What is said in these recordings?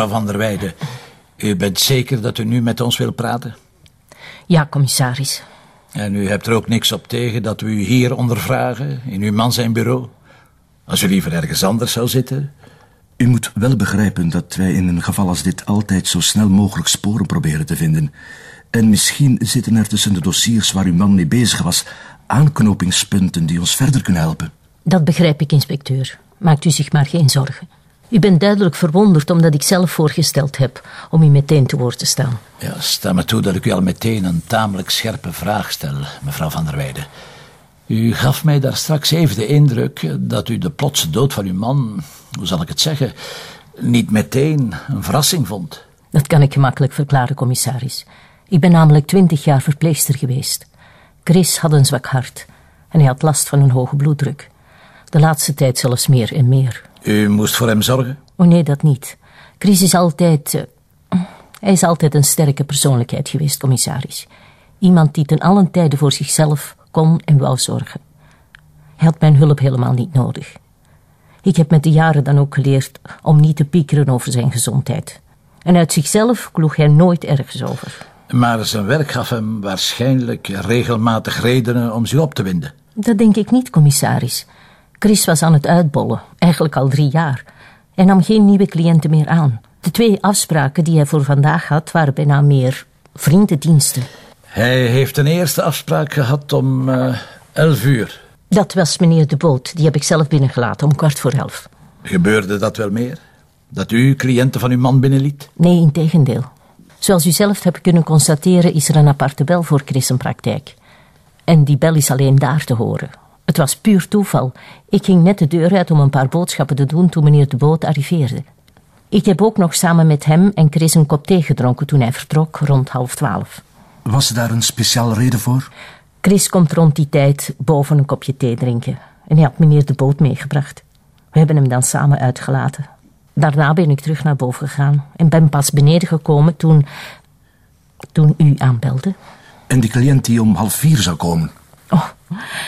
Mevrouw van der Weijden, u bent zeker dat u nu met ons wilt praten? Ja, commissaris. En u hebt er ook niks op tegen dat we u hier ondervragen, in uw man zijn bureau? Als u liever ergens anders zou zitten? U moet wel begrijpen dat wij in een geval als dit altijd zo snel mogelijk sporen proberen te vinden. En misschien zitten er tussen de dossiers waar uw man mee bezig was aanknopingspunten die ons verder kunnen helpen. Dat begrijp ik, inspecteur. Maakt u zich maar geen zorgen. U bent duidelijk verwonderd omdat ik zelf voorgesteld heb om u meteen te woord te staan. Ja, sta me toe dat ik u al meteen een tamelijk scherpe vraag stel, mevrouw van der Weijden. U gaf mij daar straks even de indruk dat u de plotse dood van uw man, hoe zal ik het zeggen, niet meteen een verrassing vond. Dat kan ik gemakkelijk verklaren, commissaris. Ik ben namelijk twintig jaar verpleegster geweest. Chris had een zwak hart en hij had last van een hoge bloeddruk. De laatste tijd zelfs meer en meer. U moest voor hem zorgen? Oh nee, dat niet. Chris is altijd. Uh, hij is altijd een sterke persoonlijkheid geweest, commissaris. Iemand die ten allen tijde voor zichzelf kon en wou zorgen. Hij had mijn hulp helemaal niet nodig. Ik heb met de jaren dan ook geleerd om niet te piekeren over zijn gezondheid. En uit zichzelf kloeg hij nooit ergens over. Maar zijn werk gaf hem waarschijnlijk regelmatig redenen om zich op te winden. Dat denk ik niet, commissaris. Chris was aan het uitbollen, eigenlijk al drie jaar. Hij nam geen nieuwe cliënten meer aan. De twee afspraken die hij voor vandaag had, waren bijna meer vriendendiensten. Hij heeft een eerste afspraak gehad om uh, elf uur. Dat was meneer De Boot, die heb ik zelf binnengelaten om kwart voor elf. Gebeurde dat wel meer? Dat u cliënten van uw man binnenliet? Nee, in tegendeel. Zoals u zelf hebt kunnen constateren, is er een aparte bel voor Chris praktijk. En die bel is alleen daar te horen. Het was puur toeval. Ik ging net de deur uit om een paar boodschappen te doen toen meneer de boot arriveerde. Ik heb ook nog samen met hem en Chris een kop thee gedronken toen hij vertrok, rond half twaalf. Was daar een speciale reden voor? Chris komt rond die tijd boven een kopje thee drinken. En hij had meneer de boot meegebracht. We hebben hem dan samen uitgelaten. Daarna ben ik terug naar boven gegaan en ben pas beneden gekomen toen. toen u aanbelde. En die cliënt die om half vier zou komen? Oh,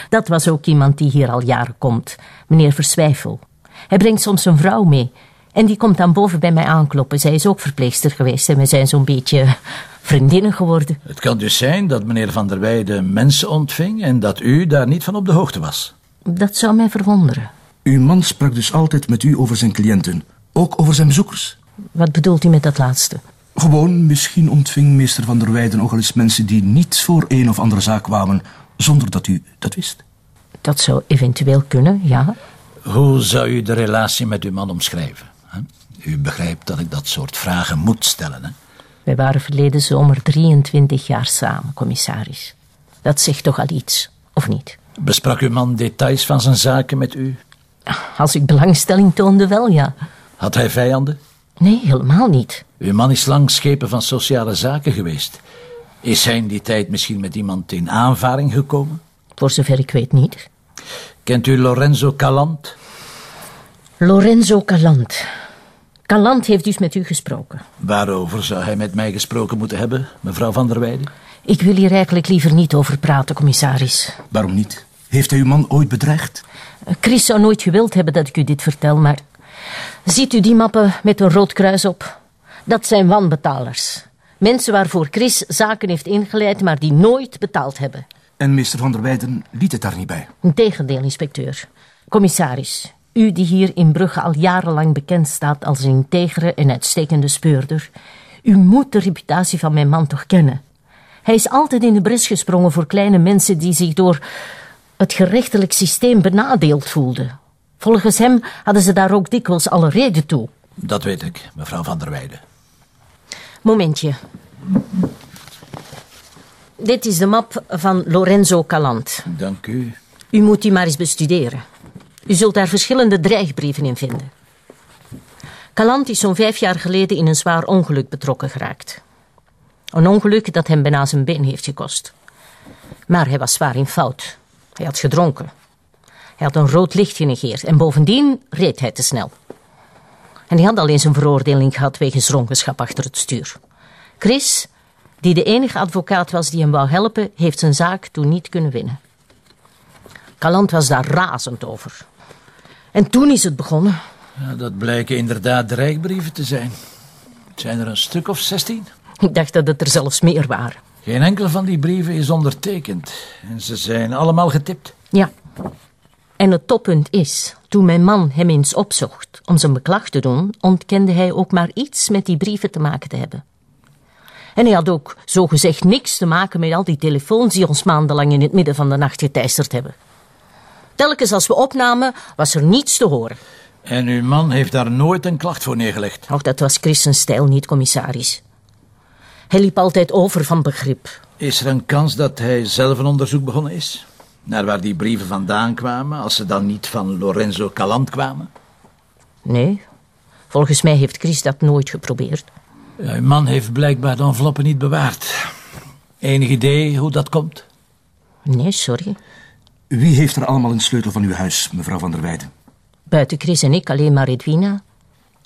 dat was ook iemand die hier al jaren komt, meneer Verswijfel. Hij brengt soms een vrouw mee. En die komt dan boven bij mij aankloppen. Zij is ook verpleegster geweest en we zijn zo'n beetje vriendinnen geworden. Het kan dus zijn dat meneer Van der Weijden mensen ontving en dat u daar niet van op de hoogte was. Dat zou mij verwonderen. Uw man sprak dus altijd met u over zijn cliënten, ook over zijn bezoekers? Wat bedoelt u met dat laatste? Gewoon, misschien ontving meester Van der Weijden ook al eens mensen die niet voor een of andere zaak kwamen, zonder dat u dat wist. Dat zou eventueel kunnen, ja. Hoe zou u de relatie met uw man omschrijven? U begrijpt dat ik dat soort vragen moet stellen, hè? Wij waren verleden zomer 23 jaar samen, commissaris. Dat zegt toch al iets, of niet? Besprak uw man details van zijn zaken met u? Als ik belangstelling toonde, wel ja. Had hij vijanden? Nee, helemaal niet. Uw man is lang schepen van sociale zaken geweest. Is hij in die tijd misschien met iemand in aanvaring gekomen? Voor zover ik weet niet. Kent u Lorenzo Calant? Lorenzo Calant. Calant heeft dus met u gesproken. Waarover zou hij met mij gesproken moeten hebben, mevrouw Van der Weijden? Ik wil hier eigenlijk liever niet over praten, commissaris. Waarom niet? Heeft hij uw man ooit bedreigd? Chris zou nooit gewild hebben dat ik u dit vertel, maar... Ziet u die mappen met een rood kruis op? Dat zijn wanbetalers. Mensen waarvoor Chris zaken heeft ingeleid, maar die nooit betaald hebben. En meester Van der Weijden liet het daar niet bij? Integendeel, inspecteur. Commissaris, u die hier in Brugge al jarenlang bekend staat als een integere en uitstekende speurder, u moet de reputatie van mijn man toch kennen. Hij is altijd in de bres gesprongen voor kleine mensen die zich door het gerechtelijk systeem benadeeld voelden. Volgens hem hadden ze daar ook dikwijls alle reden toe. Dat weet ik, mevrouw Van der Weijden. Momentje. Dit is de map van Lorenzo Calant. Dank u. U moet die maar eens bestuderen. U zult daar verschillende dreigbrieven in vinden. Calant is zo'n vijf jaar geleden in een zwaar ongeluk betrokken geraakt. Een ongeluk dat hem bijna zijn been heeft gekost. Maar hij was zwaar in fout. Hij had gedronken. Hij had een rood licht genegeerd en bovendien reed hij te snel. En hij had al eens een veroordeling gehad wegens dronkenschap achter het stuur. Chris, die de enige advocaat was die hem wou helpen, heeft zijn zaak toen niet kunnen winnen. Calant was daar razend over. En toen is het begonnen. Ja, dat blijken inderdaad dreigbrieven te zijn. zijn er een stuk of zestien. Ik dacht dat het er zelfs meer waren. Geen enkel van die brieven is ondertekend. En ze zijn allemaal getipt. Ja. En het toppunt is, toen mijn man hem eens opzocht om zijn beklag te doen, ontkende hij ook maar iets met die brieven te maken te hebben. En hij had ook zogezegd niks te maken met al die telefoons die ons maandenlang in het midden van de nacht geteisterd hebben. Telkens als we opnamen, was er niets te horen. En uw man heeft daar nooit een klacht voor neergelegd. Och, dat was Chris stijl niet, commissaris. Hij liep altijd over van begrip. Is er een kans dat hij zelf een onderzoek begonnen is? Naar waar die brieven vandaan kwamen, als ze dan niet van Lorenzo Calant kwamen? Nee, volgens mij heeft Chris dat nooit geprobeerd. Ja, uw man heeft blijkbaar de enveloppen niet bewaard. Enig idee hoe dat komt? Nee, sorry. Wie heeft er allemaal een sleutel van uw huis, mevrouw van der Weijden? Buiten Chris en ik alleen maar Edwina.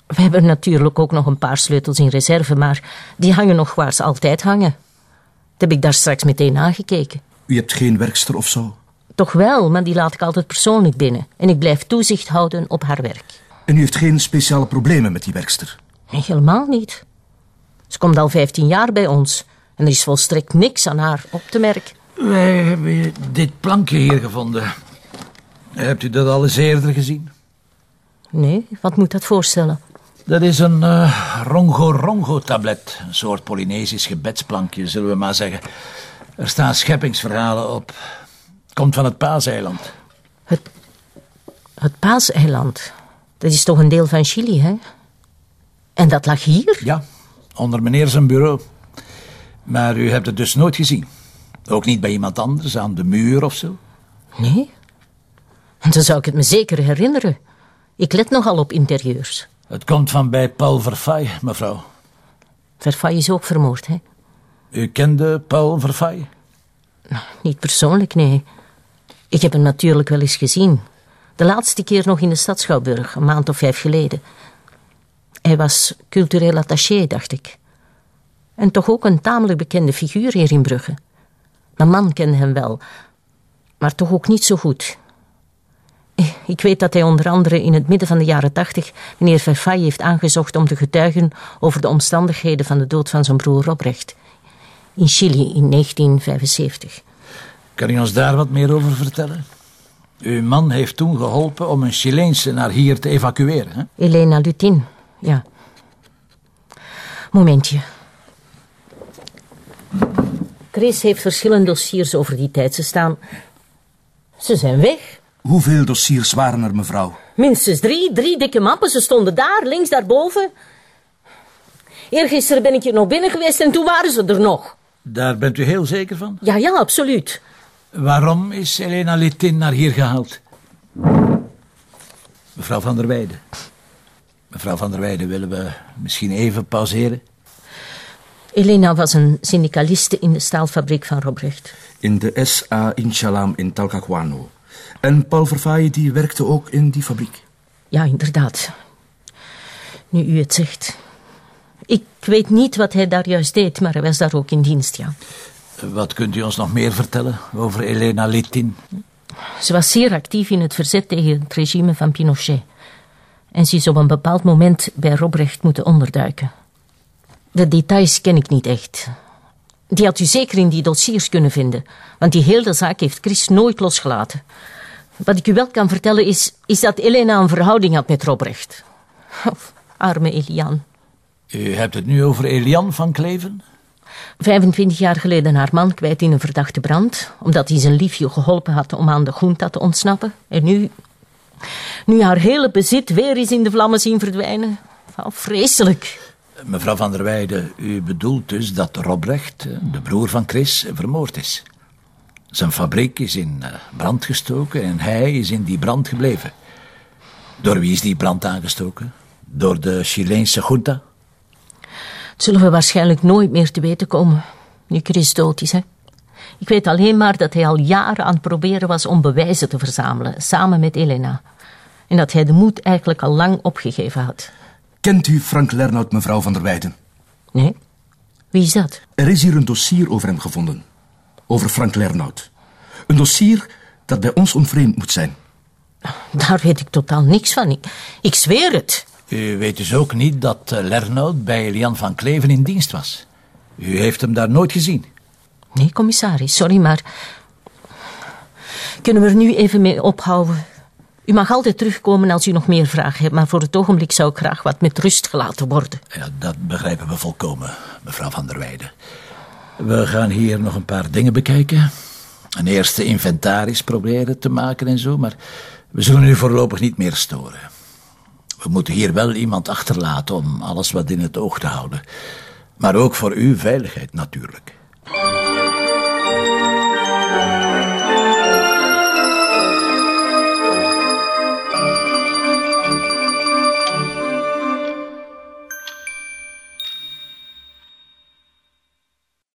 We hebben natuurlijk ook nog een paar sleutels in reserve, maar die hangen nog waar ze altijd hangen. Dat heb ik daar straks meteen aangekeken. U hebt geen werkster of zo? Toch wel, maar die laat ik altijd persoonlijk binnen. En ik blijf toezicht houden op haar werk. En u heeft geen speciale problemen met die werkster? Nee, helemaal niet. Ze komt al 15 jaar bij ons. En er is volstrekt niks aan haar op te merken. Wij hebben dit plankje hier gevonden. Hebt u dat al eens eerder gezien? Nee, wat moet dat voorstellen? Dat is een uh, rongo-rongo-tablet. Een soort Polynesisch gebedsplankje, zullen we maar zeggen. Er staan scheppingsverhalen op. Komt van het Paaseiland. Het, het Paaseiland? Dat is toch een deel van Chili, hè? En dat lag hier? Ja, onder meneer zijn bureau. Maar u hebt het dus nooit gezien? Ook niet bij iemand anders, aan de muur of zo? Nee. En dan zou ik het me zeker herinneren. Ik let nogal op interieurs. Het komt van bij Paul Verfay, mevrouw. Verfay is ook vermoord, hè? U kende Paul Verfay? Niet persoonlijk, nee. Ik heb hem natuurlijk wel eens gezien. De laatste keer nog in de stad Schouwburg, een maand of vijf geleden. Hij was cultureel attaché, dacht ik. En toch ook een tamelijk bekende figuur hier in Brugge. Mijn man kende hem wel, maar toch ook niet zo goed. Ik weet dat hij onder andere in het midden van de jaren tachtig meneer Verfay heeft aangezocht om te getuigen over de omstandigheden van de dood van zijn broer Robrecht. In Chili in 1975. Kan u ons daar wat meer over vertellen? Uw man heeft toen geholpen om een Chileense naar hier te evacueren, hè? Elena Lutin, ja. Momentje. Chris heeft verschillende dossiers over die tijd. Ze staan... Ze zijn weg. Hoeveel dossiers waren er, mevrouw? Minstens drie. Drie dikke mappen. Ze stonden daar, links daarboven. Eergisteren ben ik hier nog binnen geweest en toen waren ze er nog. Daar bent u heel zeker van? Ja, ja, absoluut. Waarom is Elena Litin naar hier gehaald? Mevrouw van der Weijden. Mevrouw van der Weijden, willen we misschien even pauzeren? Elena was een syndicaliste in de staalfabriek van Robrecht. In de SA Inchalam in Talcahuano. En Paul Verfaaien die werkte ook in die fabriek? Ja, inderdaad. Nu u het zegt. Ik weet niet wat hij daar juist deed, maar hij was daar ook in dienst, ja. Wat kunt u ons nog meer vertellen over Elena Litin? Ze was zeer actief in het verzet tegen het regime van Pinochet. En ze is op een bepaald moment bij Robrecht moeten onderduiken. De details ken ik niet echt. Die had u zeker in die dossiers kunnen vinden, want die hele zaak heeft Chris nooit losgelaten. Wat ik u wel kan vertellen is, is dat Elena een verhouding had met Robrecht. arme Elian. U hebt het nu over Elian van Kleven? 25 jaar geleden haar man kwijt in een verdachte brand, omdat hij zijn liefje geholpen had om aan de junta te ontsnappen. En nu, nu haar hele bezit weer is in de vlammen zien verdwijnen. Vreselijk. Mevrouw van der Weijden, u bedoelt dus dat Robrecht, de broer van Chris, vermoord is? Zijn fabriek is in eh, brand gestoken en hij is in die brand gebleven. Door wie is die brand aangestoken? Door de Chileense junta? Zullen we waarschijnlijk nooit meer te weten komen, nu Chris dood is. Hè? Ik weet alleen maar dat hij al jaren aan het proberen was om bewijzen te verzamelen, samen met Elena. En dat hij de moed eigenlijk al lang opgegeven had. Kent u Frank Lernout, mevrouw van der Weijden? Nee. Wie is dat? Er is hier een dossier over hem gevonden. Over Frank Lernout. Een dossier dat bij ons onvreemd moet zijn. Daar weet ik totaal niks van. Ik, ik zweer het. U weet dus ook niet dat eh, Lernout bij Lian van Kleven in dienst was. U heeft hem daar nooit gezien. Nee, commissaris, sorry, maar. Kunnen we er nu even mee ophouden? U mag altijd terugkomen als u nog meer vragen hebt, maar voor het ogenblik zou ik graag wat met rust gelaten worden. Ja, dat begrijpen we volkomen, mevrouw van der Weijden. We gaan hier nog een paar dingen bekijken. Een eerste inventaris proberen te maken en zo, maar we zullen u voorlopig niet meer storen. We moeten hier wel iemand achterlaten om alles wat in het oog te houden. Maar ook voor uw veiligheid natuurlijk.